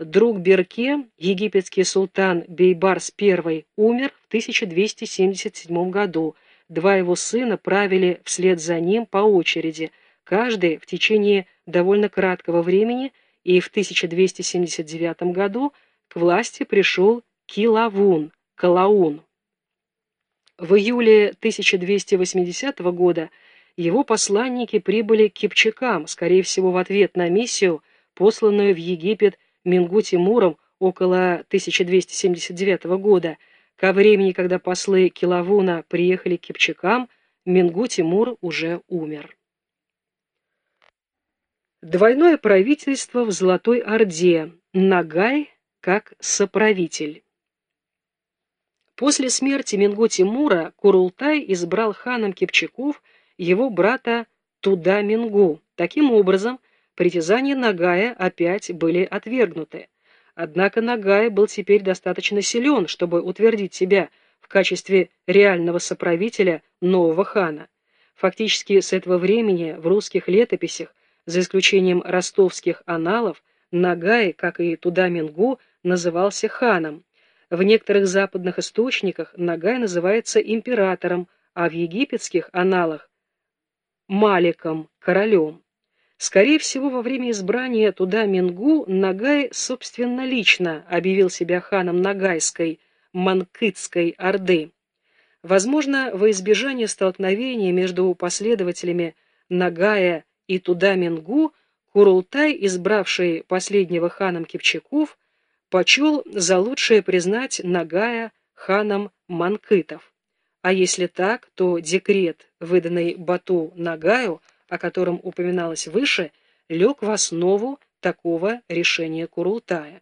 Друг Берке, египетский султан Бейбарс I, умер в 1277 году. Два его сына правили вслед за ним по очереди, каждый в течение довольно краткого времени, и в 1279 году к власти пришел Килавун, Калаун. В июле 1280 года его посланники прибыли к Кипчакам, скорее всего, в ответ на миссию, посланную в Египет Мингу Тимуром около 1279 года. Ко времени, когда послы Килавуна приехали к Кипчакам, Мингу Тимур уже умер. Двойное правительство в Золотой Орде. Нагай как соправитель. После смерти Мингу Тимура Курултай избрал ханом Кипчаков его брата Туда Мингу. Таким образом, притязания Нагая опять были отвергнуты. Однако Нагай был теперь достаточно силен, чтобы утвердить себя в качестве реального соправителя нового хана. Фактически с этого времени в русских летописях, за исключением ростовских аналов, Нагай, как и Туда Мингу, назывался ханом. В некоторых западных источниках Нагай называется императором, а в египетских аналах – Маликом, королем. Скорее всего, во время избрания туда Мингу Нагай собственнолично объявил себя ханом Нагайской, Манкытской Орды. Возможно, во избежание столкновения между последователями Нагая и туда Мингу Курултай, избравший последнего ханом Кипчаков, почел за лучшее признать Нагая ханом Манкытов. А если так, то декрет, выданный Бату Нагаю, о котором упоминалось выше, лег в основу такого решения Курултая.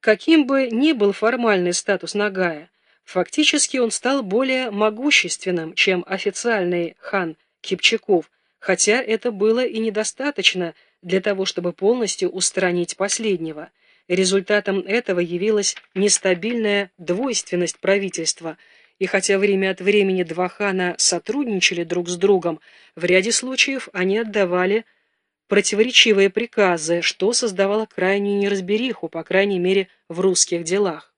Каким бы ни был формальный статус Нагая, фактически он стал более могущественным, чем официальный хан Кипчаков, хотя это было и недостаточно для того, чтобы полностью устранить последнего. Результатом этого явилась нестабильная двойственность правительства – и хотя время от времени два хана сотрудничали друг с другом, в ряде случаев они отдавали противоречивые приказы, что создавало крайнюю неразбериху, по крайней мере, в русских делах.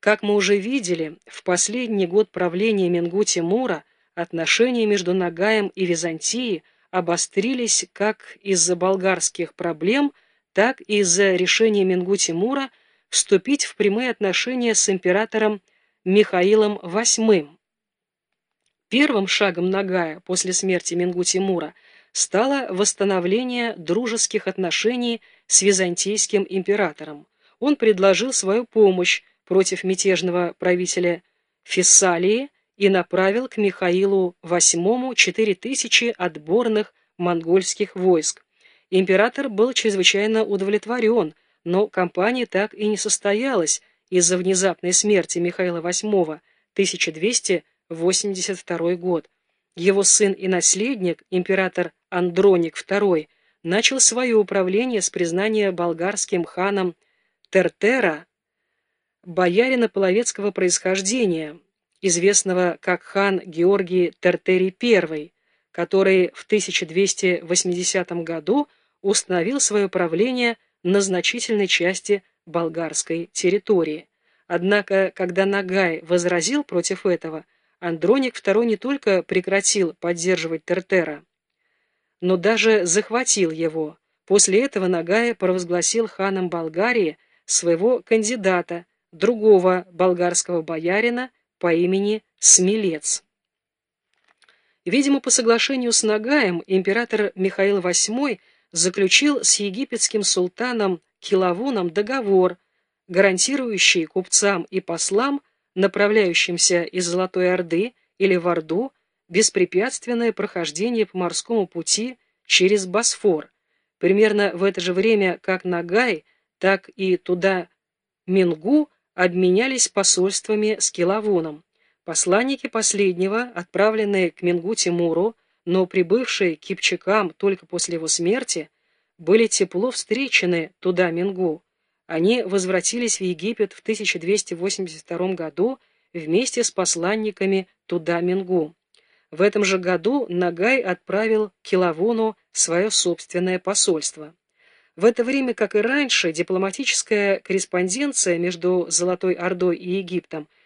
Как мы уже видели, в последний год правления Менгу Тимура отношения между Нагаем и Византией обострились как из-за болгарских проблем, так и из-за решения Менгу Тимура вступить в прямые отношения с императором Михаилом VIII. Первым шагом Нагая после смерти Мингу Тимура стало восстановление дружеских отношений с византийским императором. Он предложил свою помощь против мятежного правителя Фессалии и направил к Михаилу VIII 4000 отборных монгольских войск. Император был чрезвычайно удовлетворен, но кампания так и не состоялась, из-за внезапной смерти Михаила VIII 1282 год. Его сын и наследник, император Андроник II, начал свое управление с признания болгарским ханом Тертера, боярина половецкого происхождения, известного как хан Георгий Тертерий I, который в 1280 году установил свое правление на значительной части болгарской территории. Однако, когда Нагай возразил против этого, Андроник II не только прекратил поддерживать Тертера, но даже захватил его. После этого Нагай провозгласил ханом Болгарии своего кандидата, другого болгарского боярина по имени Смелец. Видимо, по соглашению с Нагаем император Михаил VIII заключил с египетским султаном Киловоном договор, гарантирующий купцам и послам, направляющимся из Золотой Орды или в Орду, беспрепятственное прохождение по морскому пути через Босфор. Примерно в это же время как Нагай, так и туда Мингу обменялись посольствами с Киловоном. Посланники последнего, отправленные к Мингу Тимуру, но прибывшие к Кипчакам только после его смерти, были тепло встречены туда Мингу. Они возвратились в Египет в 1282 году вместе с посланниками туда Мингу. В этом же году Нагай отправил Килавону свое собственное посольство. В это время, как и раньше, дипломатическая корреспонденция между Золотой Ордой и Египтом